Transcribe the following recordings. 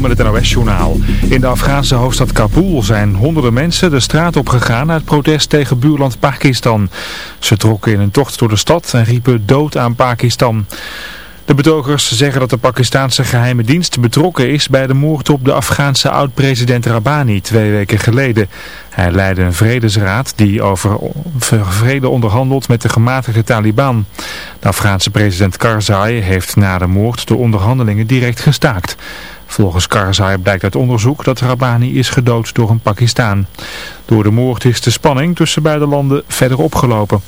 Met het NOS-journaal. In de Afghaanse hoofdstad Kabul zijn honderden mensen de straat op gegaan uit protest tegen buurland Pakistan. Ze trokken in een tocht door de stad en riepen dood aan Pakistan. De betogers zeggen dat de Pakistanse geheime dienst betrokken is bij de moord op de Afghaanse oud-president Rabani twee weken geleden. Hij leidde een vredesraad die over vrede onderhandelt met de gematigde Taliban. De Afghaanse president Karzai heeft na de moord de onderhandelingen direct gestaakt. Volgens Karzai blijkt uit onderzoek dat Rabani is gedood door een Pakistaan. Door de moord is de spanning tussen beide landen verder opgelopen.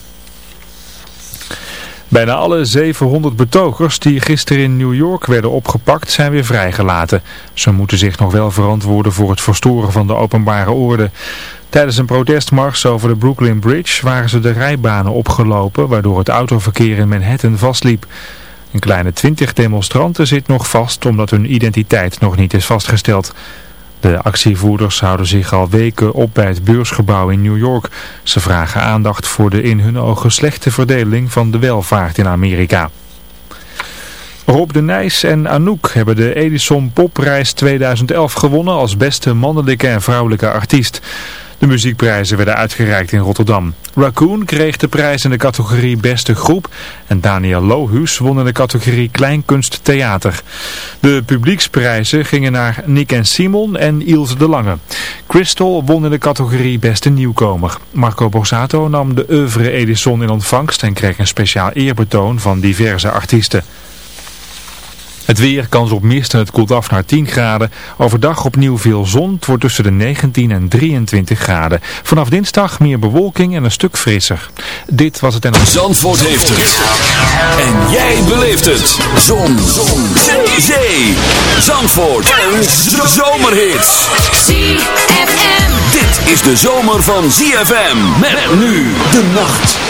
Bijna alle 700 betogers die gisteren in New York werden opgepakt zijn weer vrijgelaten. Ze moeten zich nog wel verantwoorden voor het verstoren van de openbare orde. Tijdens een protestmars over de Brooklyn Bridge waren ze de rijbanen opgelopen waardoor het autoverkeer in Manhattan vastliep. Een kleine twintig demonstranten zit nog vast omdat hun identiteit nog niet is vastgesteld. De actievoerders houden zich al weken op bij het beursgebouw in New York. Ze vragen aandacht voor de in hun ogen slechte verdeling van de welvaart in Amerika. Rob de Nijs en Anouk hebben de Edison Popprijs 2011 gewonnen als beste mannelijke en vrouwelijke artiest. De muziekprijzen werden uitgereikt in Rotterdam. Raccoon kreeg de prijs in de categorie Beste Groep en Daniel Lohuus won in de categorie Kleinkunst Theater. De publieksprijzen gingen naar Nick en Simon en Ilse de Lange. Crystal won in de categorie Beste Nieuwkomer. Marco Borsato nam de oeuvre Edison in ontvangst en kreeg een speciaal eerbetoon van diverse artiesten. Het weer, kans op mist en het koelt af naar 10 graden. Overdag opnieuw veel zon. Het wordt tussen de 19 en 23 graden. Vanaf dinsdag meer bewolking en een stuk frisser. Dit was het en... Zandvoort heeft het. En jij beleeft het. Zon. zon. Zee. Zee. Zandvoort. Een zomerhit. ZFM. Dit is de zomer van ZFM. Met nu de nacht.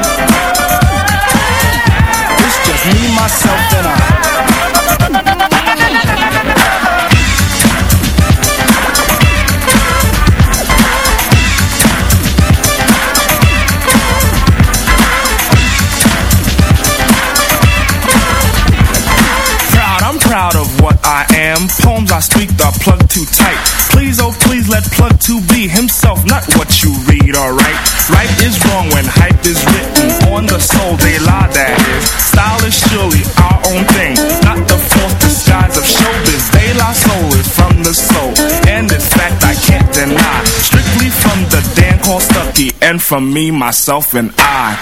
read, alright? Right is wrong when hype is written on the soul, they lie, that is. Style is surely our own thing, not the false disguise of showbiz. They lie soul is from the soul, and in fact I can't deny. Strictly from the Dan called Stucky, and from me, myself, and I.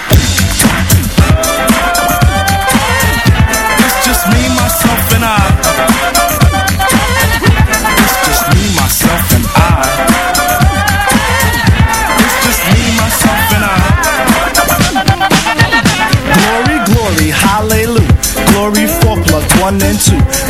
one and two.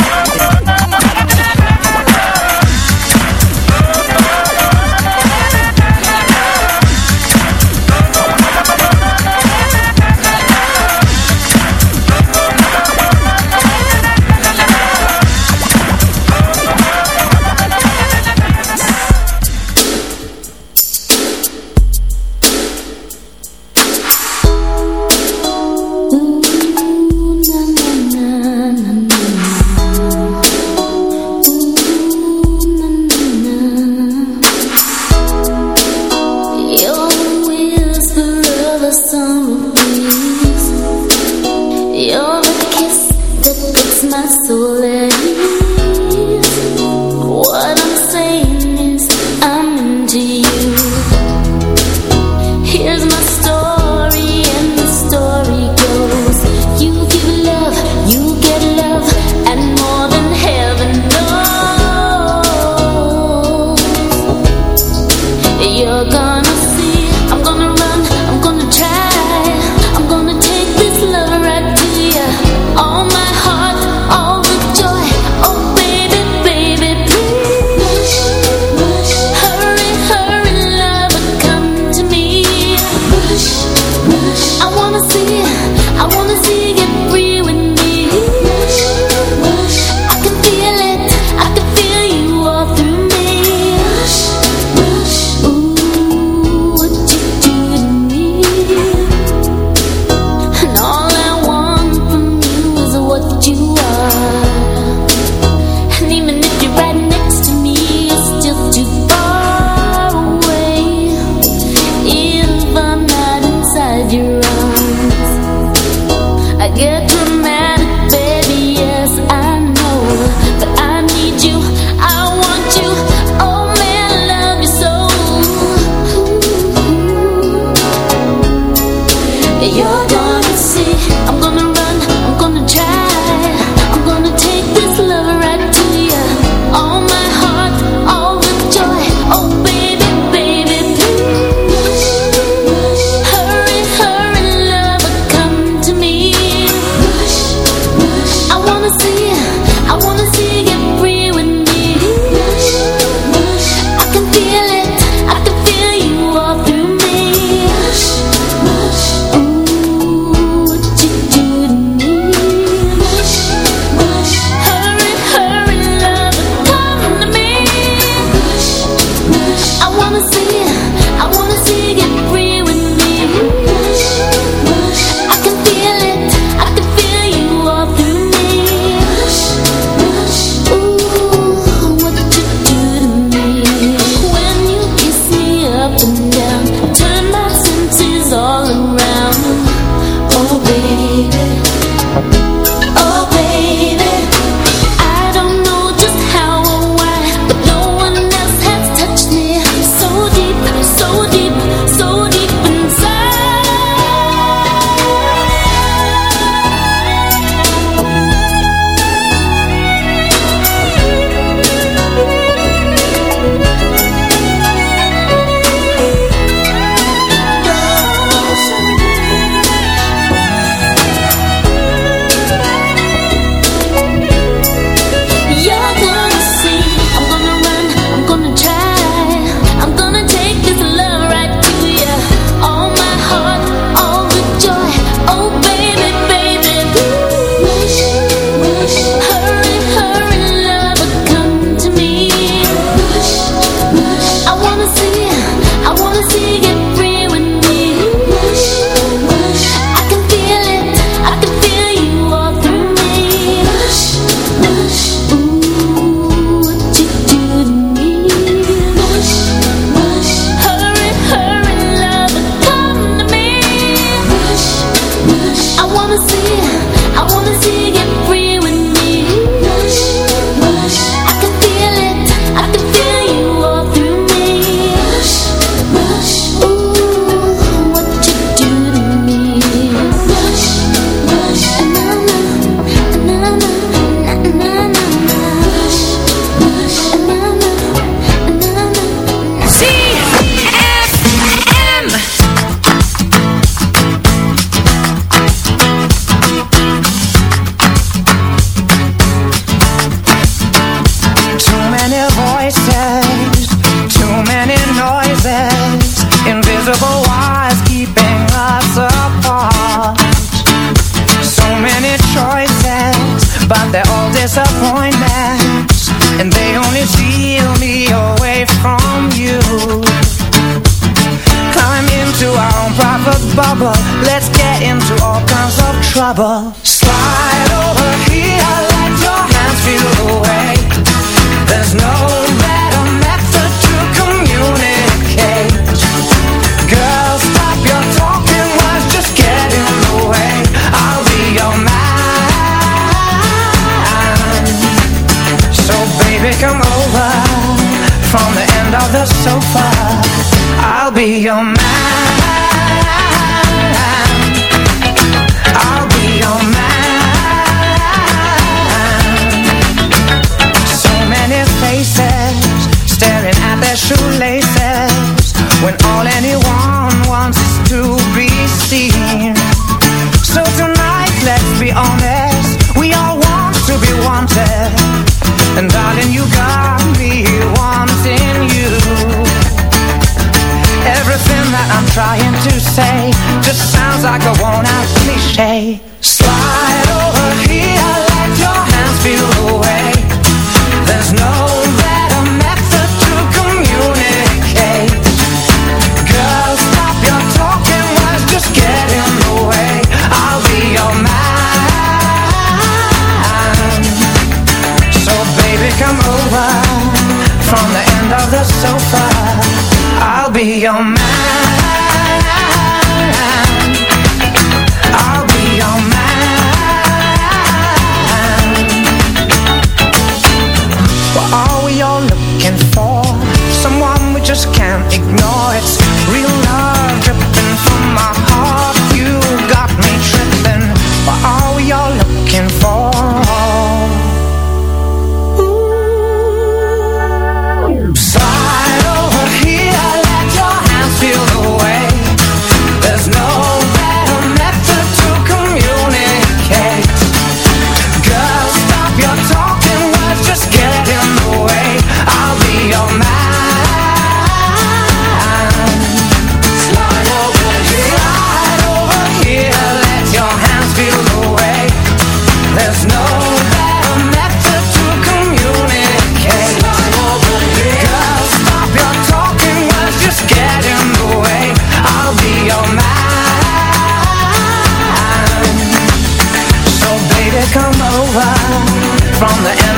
Okay.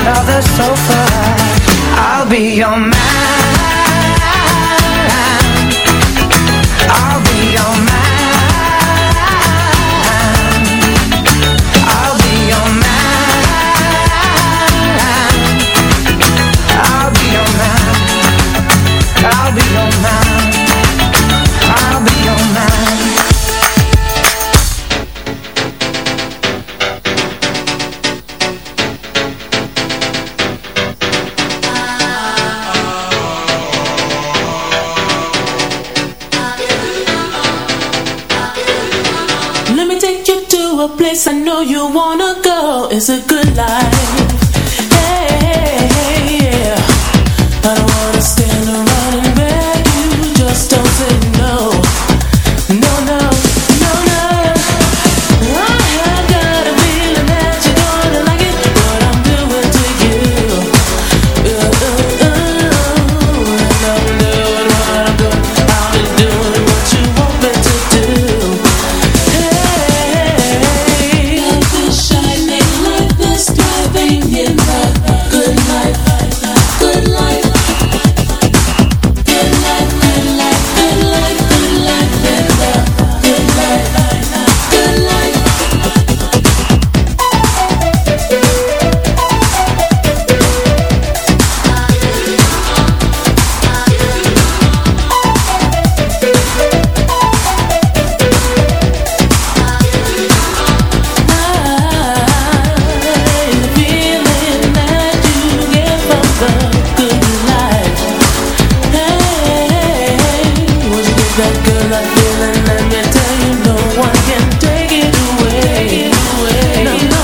From the end of the sofa. I'll be your man. feeling and you tell you no one can take it away.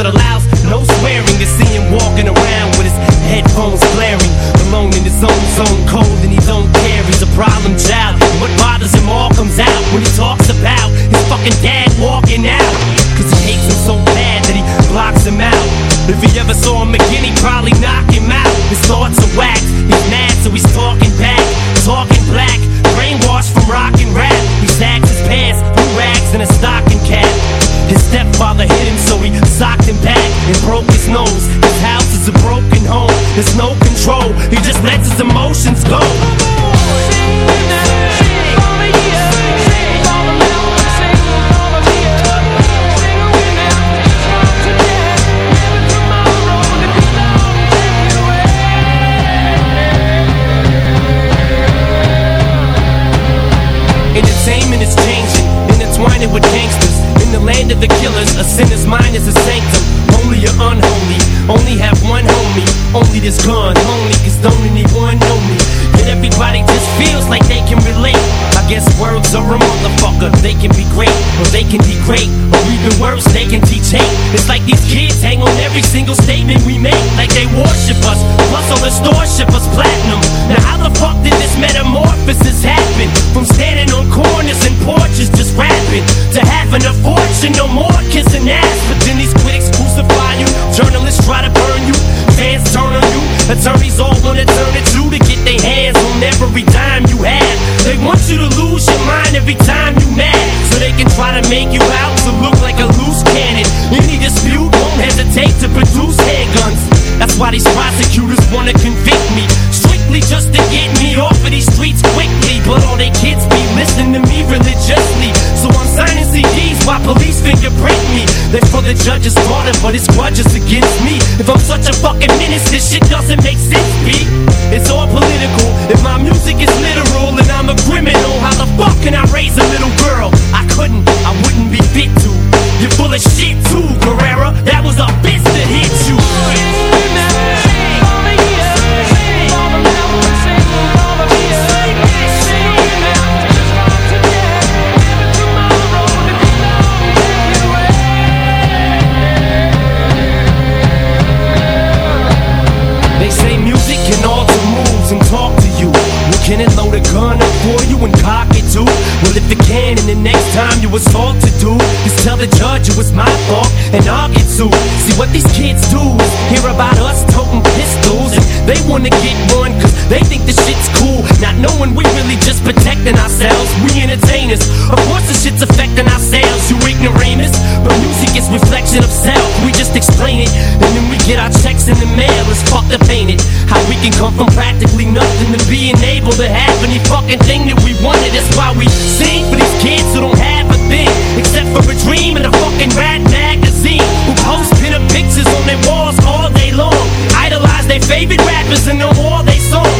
in a house There's no every time you mad, so they can try to make you out to look like a loose cannon. Any dispute won't hesitate to produce handguns. That's why these prosecutors wanna convict me strictly just to get me off of these streets quickly. But all they kids be listening to me religiously. So I'm signing CDs while police fingerprint me. They for the judge's order, but it's grudges against me. If I'm such a fucking menace, this shit doesn't make sense, B. It's all political. If my music is literal and I'm a criminal, how the fuck can I raise a little girl? I couldn't, I wouldn't be fit to. You're full of shit too, Guerrera. That was a bitch you assault to do is tell the judge it was my fault and I'll get sued. See what these kids do is hear about us toting pistols and they wanna get one they think this shit's cool. Not knowing we really just protecting ourselves. We entertainers. Of course, the shit's affecting ourselves, you ignoramus. But music is reflection of self. We just explain it and then we get our checks in the mail. It's fucked up, ain't it? How we can come from practically nothing to being able to have any fucking thing that we wanted. That's why we sing for these kids who don't have a thing except for a dream and a fucking rat magazine. Who post pinup pictures on their walls all day long. Idolize their favorite rappers and know all their songs.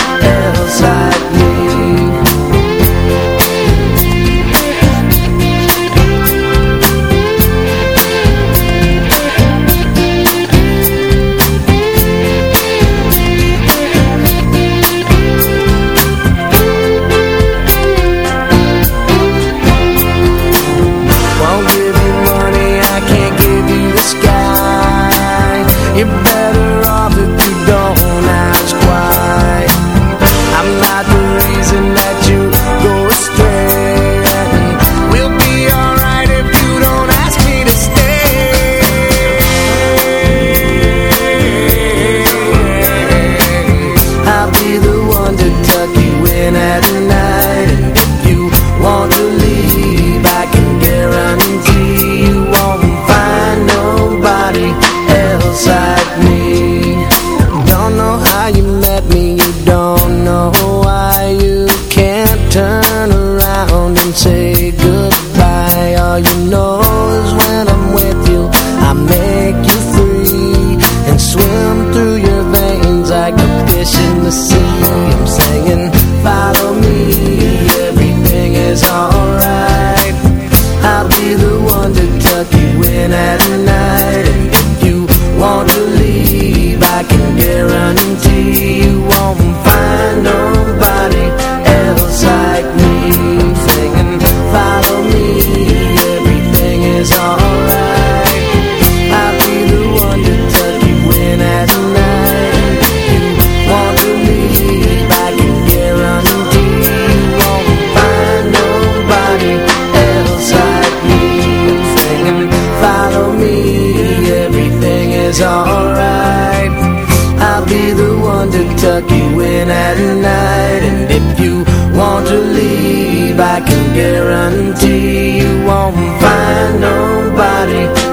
I can guarantee you won't find nobody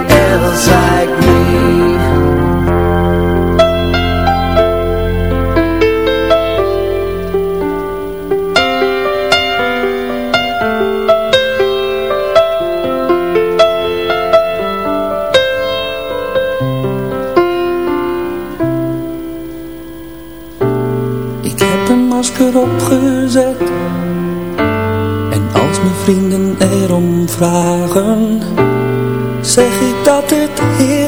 vragen, zeg ik dat het hier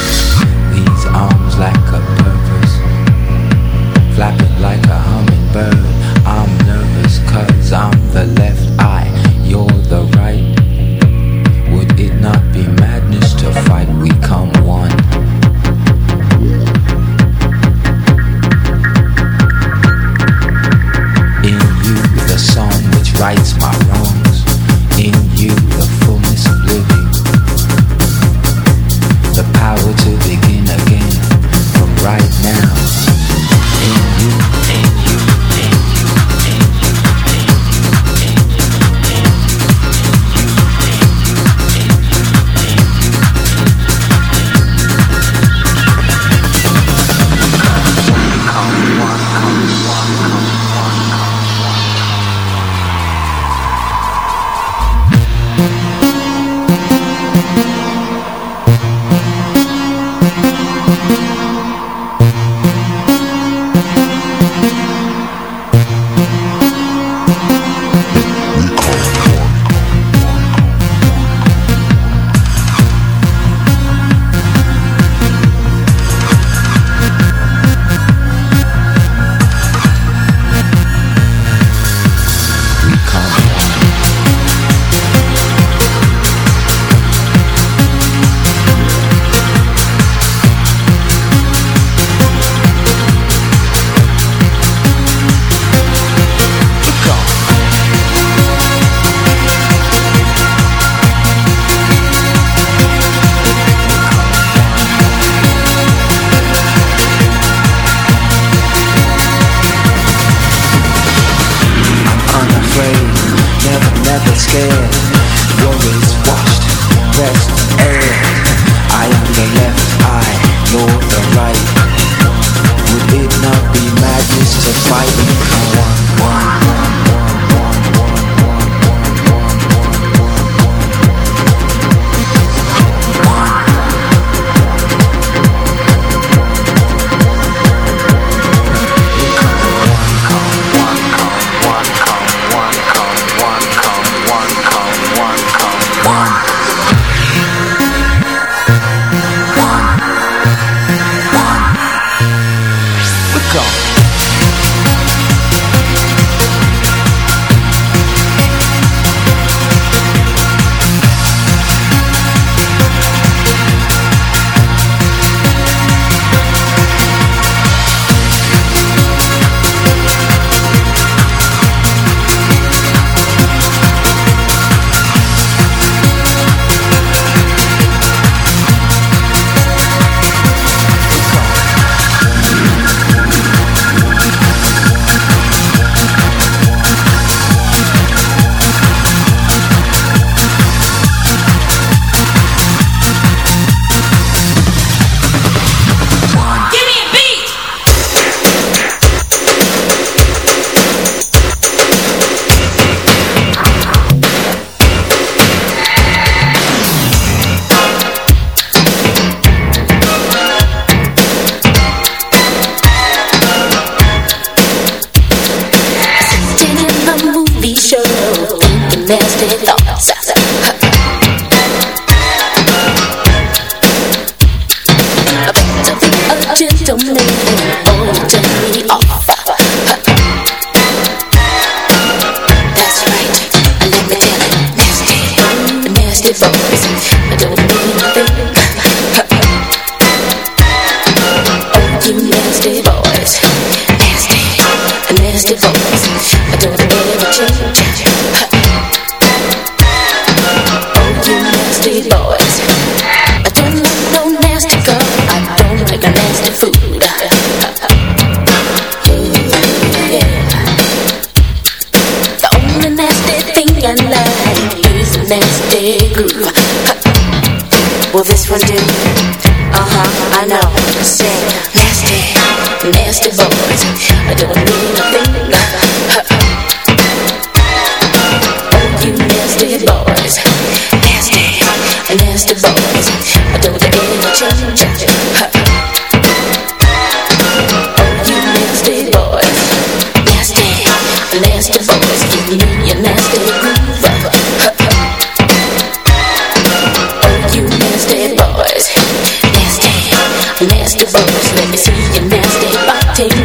nasty. Let me see your nasty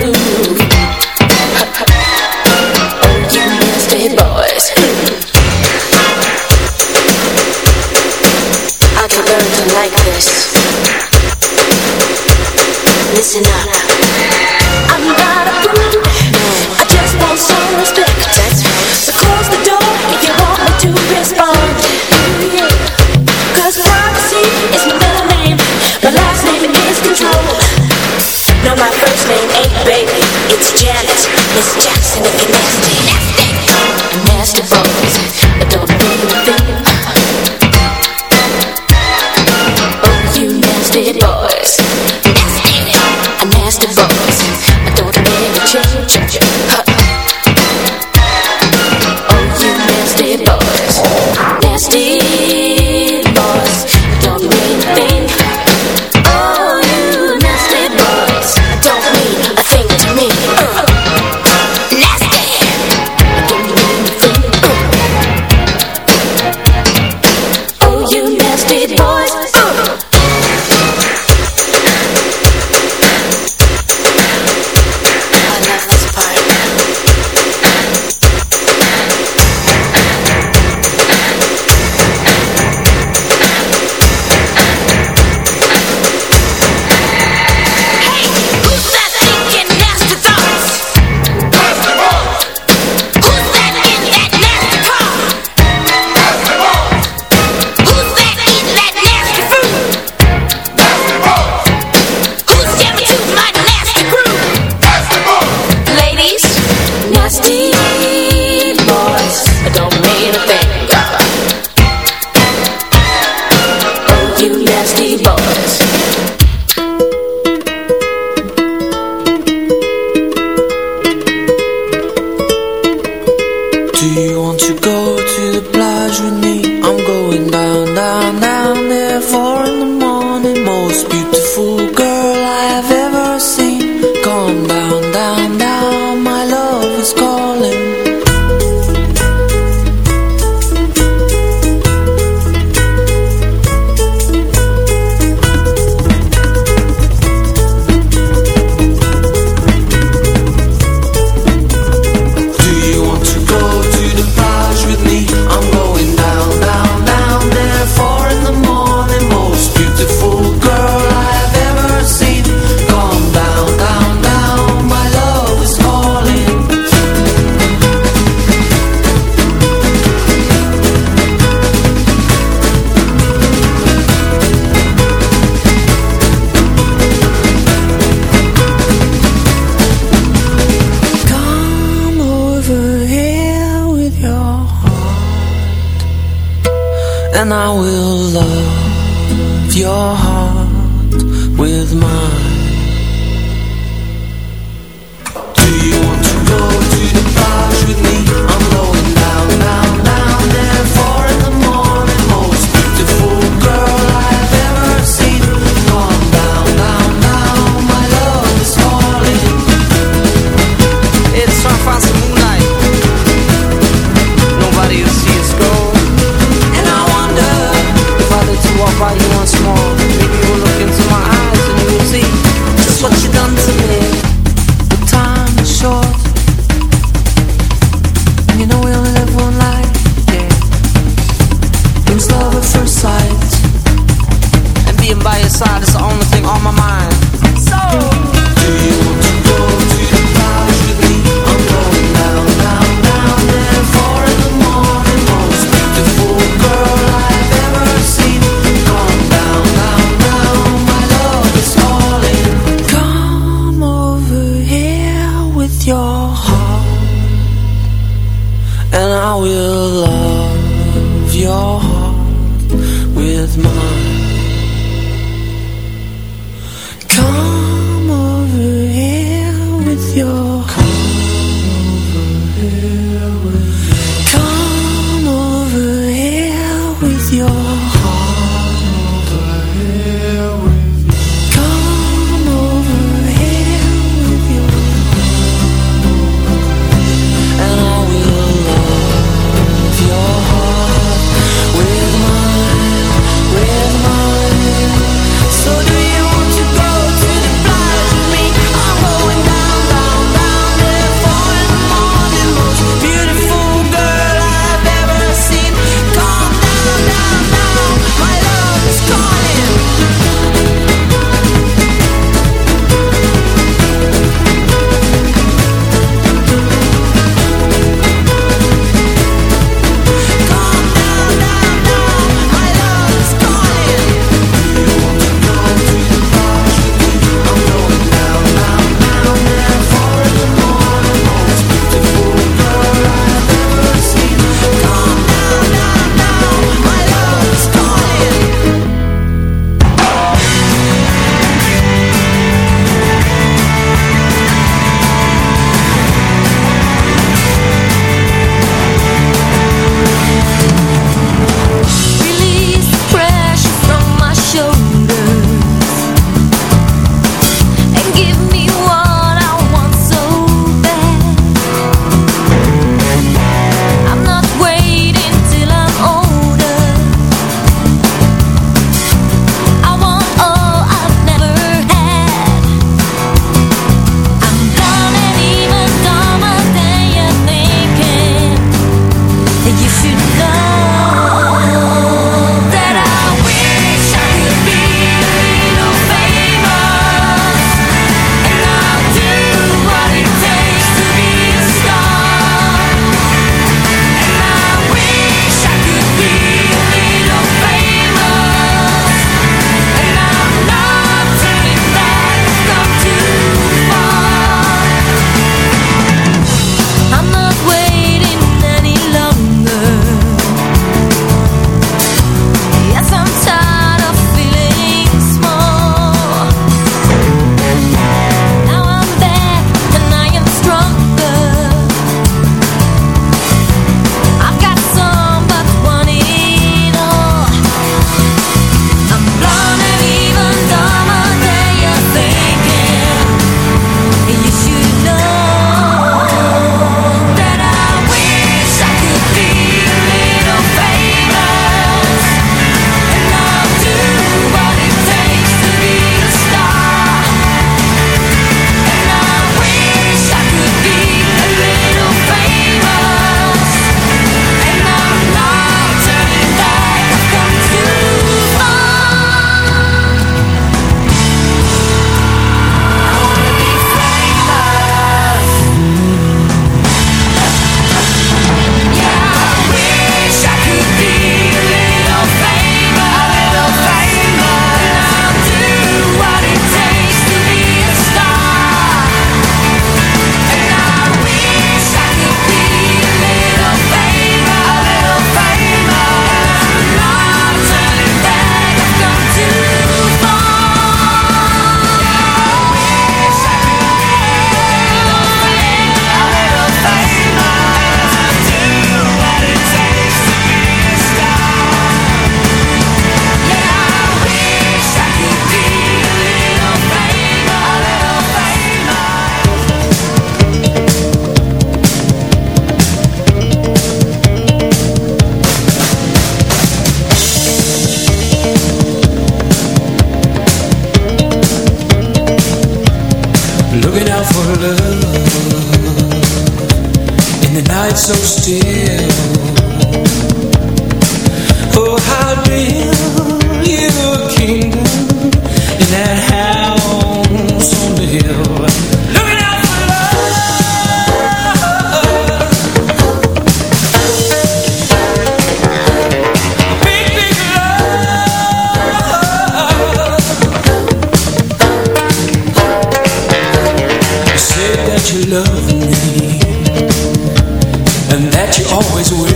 move. oh, you nasty boys. I can learn to like this. Listen up. Jackson,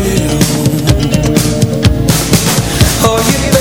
always will. Oh, you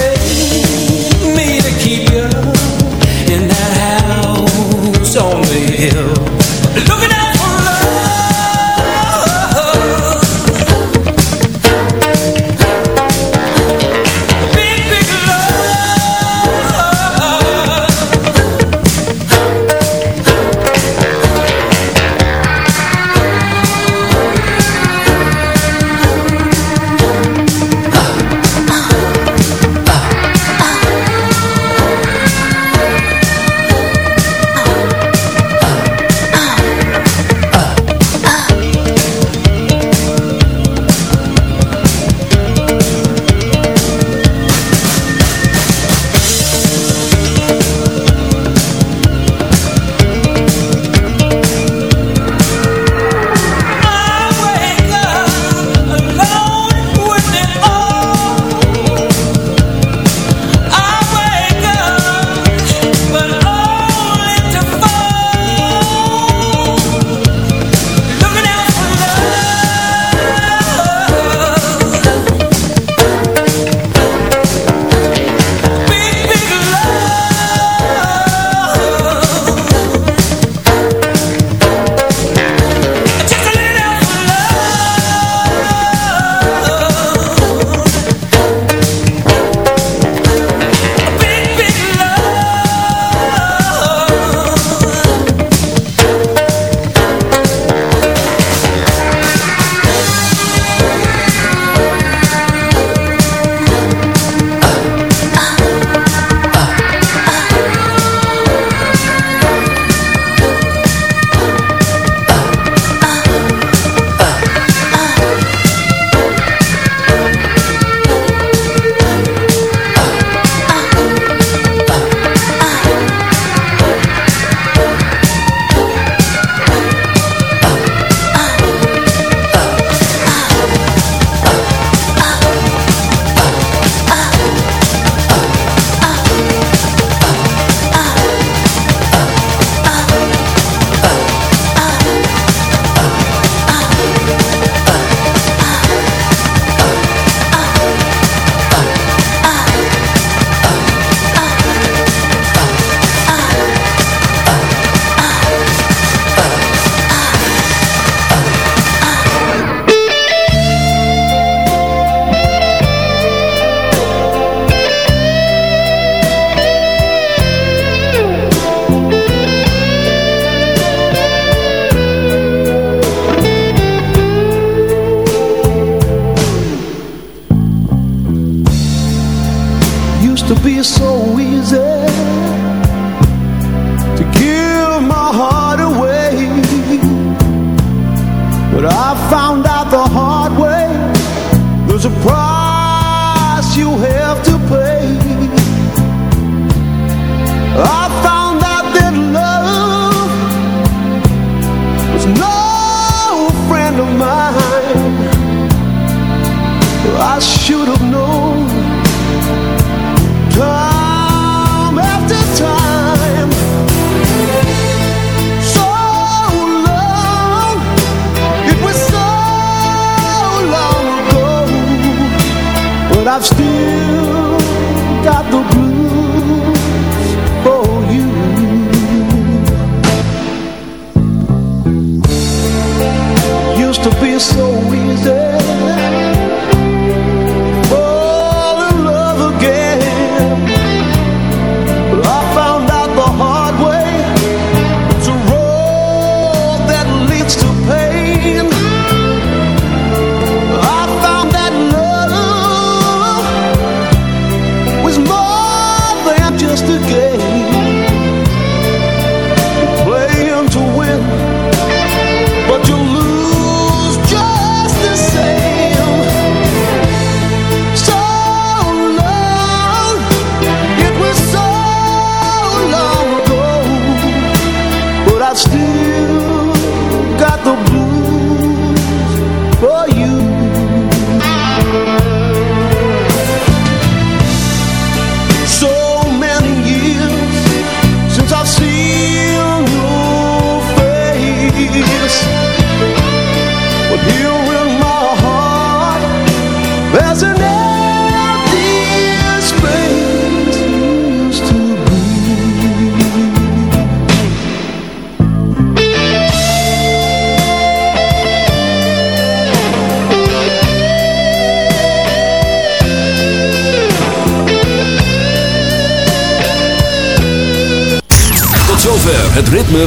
I've still